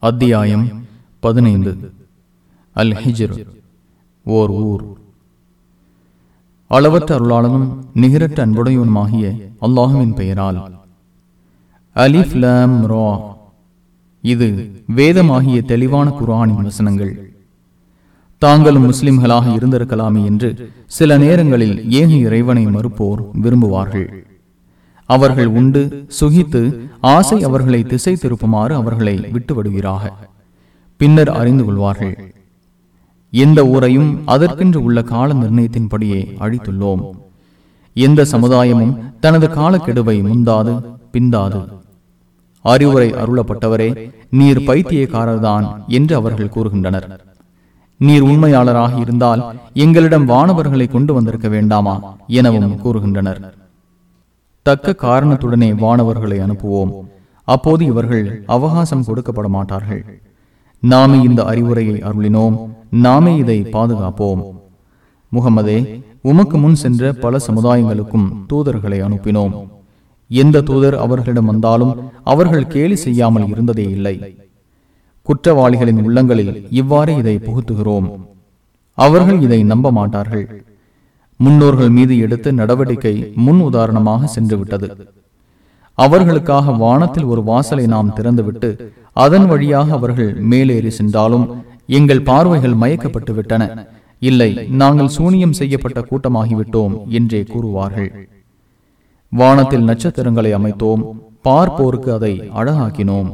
அத்தியாயம் பதினைந்து. அல் ஹிஜர் ஓர் ஊர். அளவற்ற அருளாளனும் நிகரற்ற அன்புடையவனுமாகிய அல்லாஹுவின் பெயரால். அலிஃப் லாம் ரா. இது வேதமாகிய தெளிவான குரானின் வசனங்கள். தாங்களும் முஸ்லிம்களாக இருந்திருக்கலாமே என்று சில நேரங்களில் ஏக இறைவனை மறுப்போர் விரும்புவார்கள். அவர்கள் உண்டு சுகித்து ஆசை அவர்களை திசை திருப்புமாறு அவர்களை விட்டுவிடுகிறாக பின்னர் அறிந்து கொள்வார்கள் எந்த ஊரையும் அதற்கென்று உள்ள கால நிர்ணயத்தின்படியே அழித்துள்ளோம். எந்த சமுதாயமும் தனது காலக்கெடுவை முந்தாது பிந்தாது. அறிவுரை அருளப்பட்டவரே நீர் பைத்தியக்காரர்தான் என்று அவர்கள் கூறுகின்றனர். நீர் உண்மையாளராக இருந்தால் எங்களிடம் வானவர்களை கொண்டு வந்திருக்க வேண்டாமா எனவும் கூறுகின்றனர். தக்க காரணத்துடனே வானவர்களை அனுப்புவோம். அப்போது இவர்கள் அவகாசம் கொடுக்கப்பட மாட்டார்கள் நாமே இந்த அறிவுரையை அருளினோம். நாமே இதை பாதுகாப்போம். முகமதே உமக்கு முன் சென்ற பல சமுதாயங்களுக்கும் தூதர்களை அனுப்பினோம். எந்த தூதர் அவர்களிடம் வந்தாலும் அவர்கள் கேலி செய்யாமல் இருந்ததே இல்லை. குற்றவாளிகளின் உள்ளங்களில் இவ்வாறு இதை புகுத்துகிறோம். அவர்கள் இதை நம்ப மாட்டார்கள் முன்னோர்கள் மீது எடுத்த நடவடிக்கை முன் உதாரணமாக சென்றுவிட்டது. அவர்களுக்காக வானத்தில் ஒரு வாசலை நாம் திறந்துவிட்டு அதன் வழியாக அவர்கள் மேலேறி சென்றாலும் எங்கள் பார்வைகள் மயக்கப்பட்டு விட்டன இல்லை நாங்கள் சூனியம் செய்யப்பட்ட கூட்டமாகிவிட்டோம் என்றே கூறுவார்கள். வானத்தில் நட்சத்திரங்களை அமைத்தோம் பார்ப்போருக்கு அதை அழகாக்கினோம்.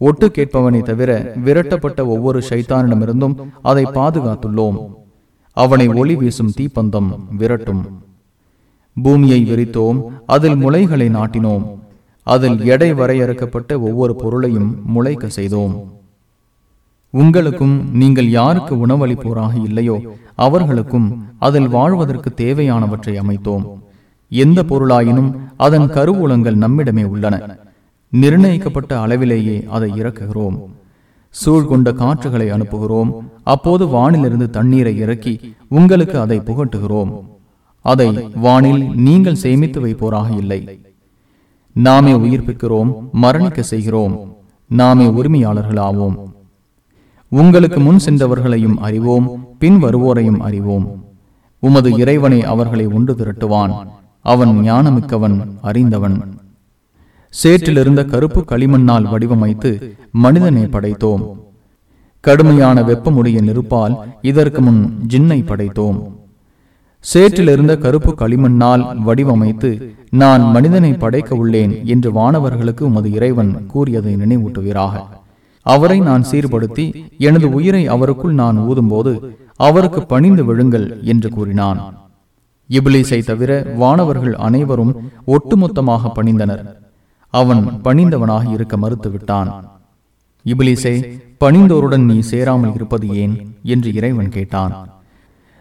ஒட்டு கேட்பவனை தவிர விரட்டப்பட்ட ஒவ்வொரு சைத்தானிடமிருந்தும் அதை பாதுகாத்துள்ளோம். அவனை ஒளி வீசும் தீப்பந்தம் விரட்டும். பூமியை விரித்தோம் அதில் முளைகளை நாட்டினோம். அதில் எடை வரையறுக்கப்பட்ட ஒவ்வொரு பொருளையும் முளைக்க செய்தோம். உங்களுக்கும் நீங்கள் யாருக்கு உணவளிப்போராக இல்லையோ அவர்களுக்கும் அதில் வாழ்வதற்கு தேவையானவற்றை அமைத்தோம். எந்த பொருளாயினும் அதன் கருவூலங்கள் நம்மிடமே உள்ளன. நிர்ணயிக்கப்பட்ட அளவிலேயே அதை இறக்குகிறோம். சூழ்கொண்ட காற்றுகளை அனுப்புகிறோம். அப்போது வானிலிருந்து தண்ணீரை இறக்கி உங்களுக்கு அதை புகட்டுகிறோம். அதை வானில் நீங்கள் சேமித்து வைப்போராக இல்லை. நாமே உயிர்ப்பிக்கிறோம் மரணிக்க செய்கிறோம். நாமே உரிமையாளர்களாவோம். உங்களுக்கு முன் சென்றவர்களையும் அறிவோம் பின் வருவோரையும் அறிவோம். உமது இறைவனை அவர்களை ஒன்று திரட்டுவான். அவன் ஞானமிக்கவன் அறிந்தவன். சேற்றிலிருந்த கருப்பு களிமண்ணால் வடிவமைத்து மனிதனை படைத்தோம். கடுமையான வெப்பமுடைய நெருப்பால் இதற்கு முன் ஜின்னை படைத்தோம். சேற்றிலிருந்த கருப்பு களிமண்ணால் வடிவமைத்து நான் மனிதனை படைக்க உள்ளேன் என்று வானவர்களுக்கு உமது இறைவன் கூறியதை நினைவூட்டுகிறாக அவரை நான் சீர்படுத்தி எனது உயிரை அவருக்குள் நான் ஊதும்போது அவருக்கு பணிந்து விழுங்கள் என்று கூறினான். இபிலிசை தவிர வானவர்கள் அனைவரும் ஒட்டுமொத்தமாக பணிந்தனர். அவன் பணிந்தவனாக இருக்க மறுத்துவிட்டான். இபிலிசே பணிந்தோருடன் நீ சேராமல் இருப்பது ஏன்? என்று இறைவன் கேட்டான்.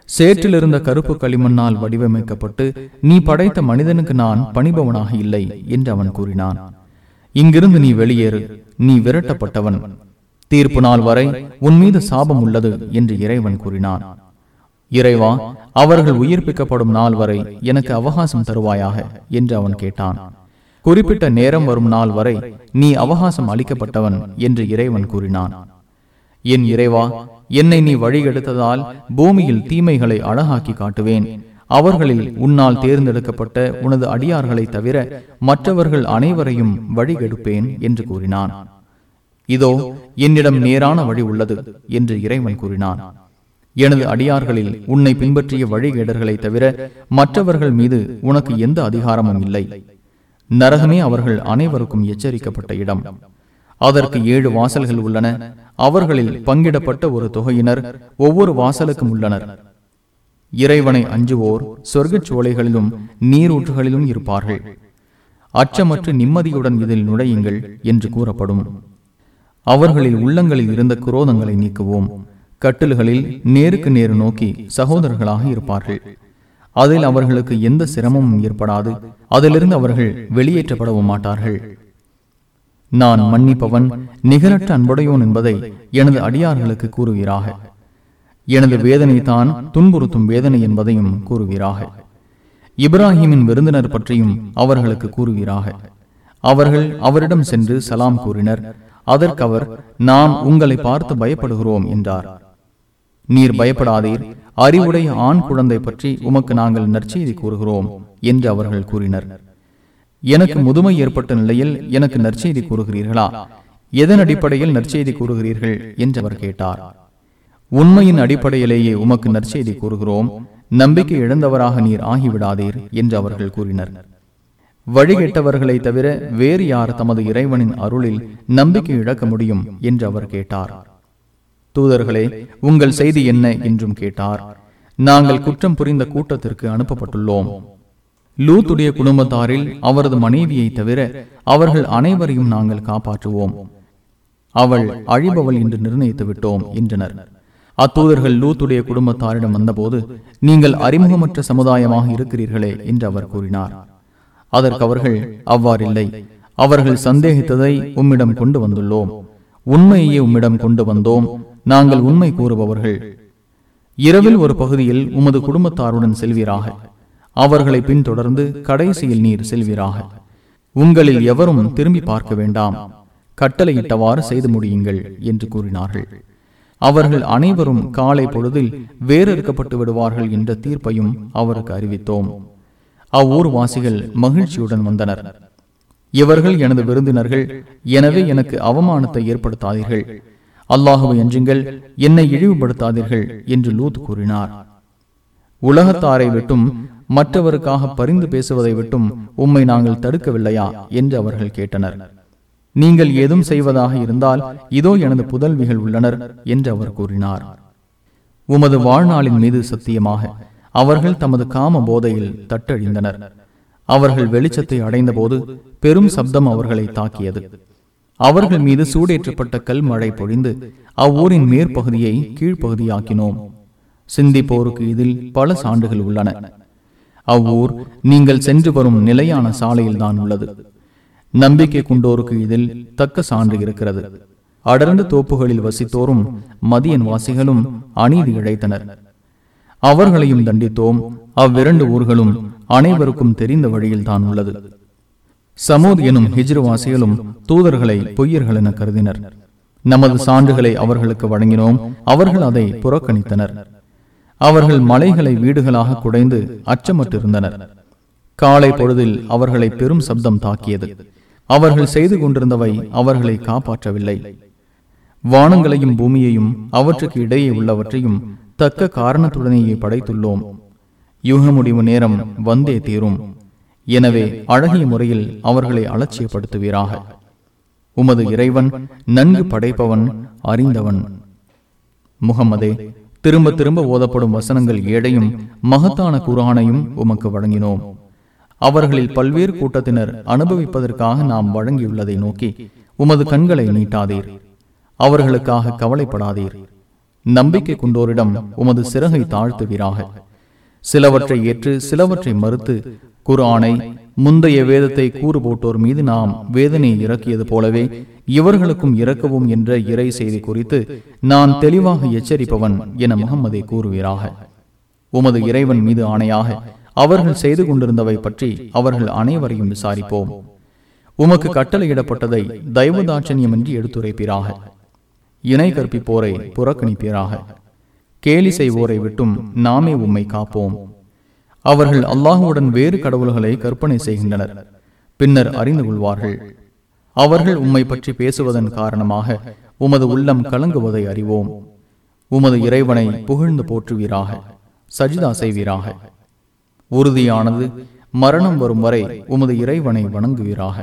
சேற்றிலிருந்த கருப்பு களிமண்ணால் வடிவமைக்கப்பட்டு நீ படைத்த மனிதனுக்கு நான் பணிபவனாக இல்லை என்று அவன் கூறினான். இங்கிருந்து நீ வெளியேறு நீ விரட்டப்பட்டவன். தீர்ப்பு நாள் வரை உன் மீது சாபம் உள்ளது என்று இறைவன் கூறினான். இறைவா அவர்கள் உயிர்ப்பிக்கப்படும் நாள் வரை எனக்கு அவகாசம் தருவாயாக என்று அவன் கேட்டான். குறிப்பிட்ட நேரம் வரும் நாள் வரை நீ அவகாசம் அளிக்கப்பட்டவன் என்று இறைவன் கூறினான். என் இறைவா என்னை நீ வழிகெடுத்ததால் பூமியில் தீமைகளை அழகாக்கி காட்டுவேன். அவர்களில் உன்னால் தேர்ந்தெடுக்கப்பட்ட உனது அடியார்களை தவிர மற்றவர்கள் அனைவரையும் வழிகெடுப்பேன் என்று கூறினான். இதோ என்னிடம் நேரான வழி உள்ளது என்று இறைவன் கூறினான். எனது அடியார்களில் உன்னை பின்பற்றிய வழிகேடர்களை தவிர மற்றவர்கள் மீது உனக்கு எந்த அதிகாரமும் இல்லை. நரகமே அவர்கள் அனைவருக்கும் எச்சரிக்கப்பட்ட இடம். அதற்கு ஏழு வாசல்கள் உள்ளன. அவர்களில் பங்கிடப்பட்ட ஒரு தொகையினர் ஒவ்வொரு வாசலுக்கும் உள்ளனர். இறைவனை அஞ்சுவோர் சொர்க்கச் சோலைகளிலும் நீரூற்றுகளிலும் இருப்பார்கள். அச்சமற்று நிம்மதியுடன் இதில் நுழையுங்கள் என்று கூறப்படும். அவர்களில் உள்ளங்களில் இருந்த குரோதங்களை நீக்குவோம். கட்டில்களில் நேருக்கு நேரு நோக்கி சகோதரர்களாக இருப்பார்கள். அதில் அவர்களுக்கு எந்த சிரமமும் ஏற்படாது. அதிலிருந்து அவர்கள் வெளியேற்றப்படவும் மாட்டார்கள். நான் மன்னிப்பவன் நிகரற்ற அன்புடையோன் என்பதை எனது அடியார்களுக்கு கூறுவீராக. எனது வேதனை தான் துன்புறுத்தும் வேதனை என்பதையும் கூறுவீராக. இப்ராஹிமின் விருந்தினர் பற்றியும் அவர்களுக்கு கூறுவீராக. அவர்கள் அவரிடம் சென்று சலாம் கூறினர் அதற்கவர் நாம் உங்களை பார்த்து பயப்படுகிறோம் என்றார். நீர் பயப்படாதீர் அறிவுடைய ஆண் குழந்தை பற்றி உமக்கு நாங்கள் நற்செய்தி கூறுகிறோம் என்று அவர்கள் கூறினர். எனக்கு முதுமை ஏற்பட்ட நிலையில் எனக்கு நற்செய்தி கூறுகிறீர்களா? எதன் அடிப்படையில் நற்செய்தி கூறுகிறீர்கள்? என்று அவர் கேட்டார். உண்மையின் அடிப்படையிலேயே உமக்கு நற்செய்தி கூறுகிறோம். நம்பிக்கை இழந்தவராக நீர் ஆகிவிடாதீர் என்று அவர்கள் கூறினர். வழிகெட்டவர்களை தவிர வேறு யார் தமது இறைவனின் அருளில் நம்பிக்கை இழக்க முடியும்? என்று அவர் கேட்டார். தூதர்களே உங்கள் செய்தி என்ன என்றும் கேட்டார். நாங்கள் குற்றம் புரிந்த கூட்டத்திற்கு அனுப்பப்பட்டுள்ளோம். லூத்துடைய குடும்பத்தாரில் அவரது மனைவியை தவிர அவர்கள் அனைவரையும் நாங்கள் காப்பாற்றுவோம். அவள் அழிபவள் என்று நிர்ணயித்து விட்டோம் என்றனர். அத்தூதர்கள் லூத்துடைய குடும்பத்தாரிடம் வந்தபோது நீங்கள் அறிமுகமற்ற சமுதாயமாக இருக்கிறீர்களே என்று அவர் கூறினார். அதற்கு அவர்கள் அவ்வாறில்லை. அவர்கள் சந்தேகித்ததை உம்மிடம் கொண்டு வந்துள்ளோம். உண்மையே உம்மிடம் கொண்டு வந்தோம். நாங்கள் உண்மை கூறுபவர்கள். இரவில் ஒரு பகுதியில் உமது குடும்பத்தாருடன் செல்வீராக. அவர்களை பின்தொடர்ந்து கடைசியில் நீர் செல்வீராக. உங்களில் எவரும் திரும்பி பார்க்க வேண்டாம். கட்டளையிட்டவாறு செய்து முடியுங்கள் என்று கூறினார்கள். அவர்கள் அனைவரும் காலை பொழுதில் வேறறுக்கப்பட்டு விடுவார்கள் என்ற தீர்ப்பையும் அவருக்கு அறிவித்தோம். அவ்வூர்வாசிகள் மகிழ்ச்சியுடன் வந்தனர். இவர்கள் எனது விருந்தினர்கள் எனவே எனக்கு அவமானத்தை ஏற்படுத்தாதீர்கள். அல்லாஹுவை எஞ்சுங்கள் என்னை இழிவுபடுத்தாதீர்கள் என்று லூத் கூறினார். உலகத்தாரை விட்டும் மற்றவருக்காக பரிந்து பேசுவதை விட்டும் உம்மை நாங்கள் தடுக்கவில்லையா என்று அவர்கள் கேட்டனர். நீங்கள் ஏதும் செய்வதாக இருந்தால் இதோ எனது புதல்விகள் உள்ளனர் என்று அவர் கூறினார். உமது வாழ்நாளின் மீது சத்தியமாக அவர்கள் தமது காம போதையில் தட்டழிந்தனர். அவர்கள் வெளிச்சத்தை அடைந்தபோது பெரும் சப்தம் அவர்களை தாக்கியது. அவர்கள் மீது சூடேற்றப்பட்ட கல் மழை பொழிந்து அவ்வூரின் மேற்பகுதியை கீழ்ப்பகுதியாக்கினோம். சிந்திப்போருக்கு இதில் பல சான்றுகள் உள்ளன. அவ்வூர் நீங்கள் சென்று வரும் நிலையான சாலையில் தான் உள்ளது. நம்பிக்கை கொண்டோருக்கு இதில் தக்க சான்று இருக்கிறது. அடர்ந்த தோப்புகளில் வசித்தோரும் மதியன் வாசிகளும் அநீதி இழைத்தனர். அவர்களையும் தண்டித்தோம். அவ்விரண்டு ஊர்களும் அனைவருக்கும் தெரிந்த வழியில் தான் உள்ளது. சமூத் எனும் ஹிஜ்ருவாசிகளும் தூதர்களை பொய்யர்கள் என கருதினர். நமது சான்றுகளை அவர்களுக்கு வழங்கினோம். அவர்கள் அதை புறக்கணித்தனர். அவர்கள் மலைகளை வீடுகளாக குடைந்து அச்சமற்றிருந்தனர். காலை பொழுதில் அவர்களை பெரும் சப்தம் தாக்கியது. அவர்கள் செய்து கொண்டிருந்தவை அவர்களை காப்பாற்றவில்லை. வானங்களையும் பூமியையும் அவற்றுக்கு இடையே உள்ளவற்றையும் தக்க காரணத்துடனேயே படைத்துள்ளோம். யுக முடிவு நேரம் வந்தே தீரும். எனவே அழகிய முறையில் அவர்களை அலட்சியப்படுத்துவீராக. உமது இறைவன் நன்கு படைப்பவன் அறிந்தவன். முகமதே திரும்ப திரும்ப ஓதப்படும் வசனங்கள் ஏடையும் மகத்தான குரானையும் உமக்கு வழங்கினோம். அவர்களில் பல்வேறு கூட்டத்தினர் அனுபவிப்பதற்காக நாம் வழங்கியுள்ளதை நோக்கி உமது கண்களை நீட்டாதீர். அவர்களுக்காக கவலைப்படாதீர். நம்பிக்கை கொண்டோரிடம் உமது சிறகை தாழ்த்துவீராக. சிலவற்றை ஏற்று சிலவற்றை மறுத்து குரானை முந்தைய வேதத்தை கூறு போட்டோர் மீது நாம் வேதனையை இறக்கியது போலவே இவர்களுக்கும் இறக்கவும் என்ற இறை செய்தி குறித்து நான் தெளிவாக எச்சரிப்பவன் என முகம்மதை கூறுவீராக. உமது இறைவன் மீது ஆணையாக அவர்கள் செய்து கொண்டிருந்தவை பற்றி அவர்கள் அனைவரையும் விசாரிப்போம். உமக்கு கட்டளையிடப்பட்டதை தயவுதாட்சண்யமின்றி எடுத்துரைப்பீராக. இணை கற்பிப்போரை புறக்கணிப்பீராக. கேலி செய்வோரை விட்டும் நாமே உம்மை காப்போம். அவர்கள் அல்லாஹுவுடன் வேறு கடவுள்களை கற்பனை செய்கின்றனர். பின்னர் அறிந்து கொள்வார்கள். அவர்கள் உம்மை பற்றி பேசுவதன் காரணமாக உமது உள்ளம் கலங்குவதை அறிவோம். உமது இறைவனை புகழ்ந்து போற்றுவீராக சஜிதா செய்வீராக. உறுதியானது மரணம் வரும் வரை உமது இறைவனை வணங்குவீராக.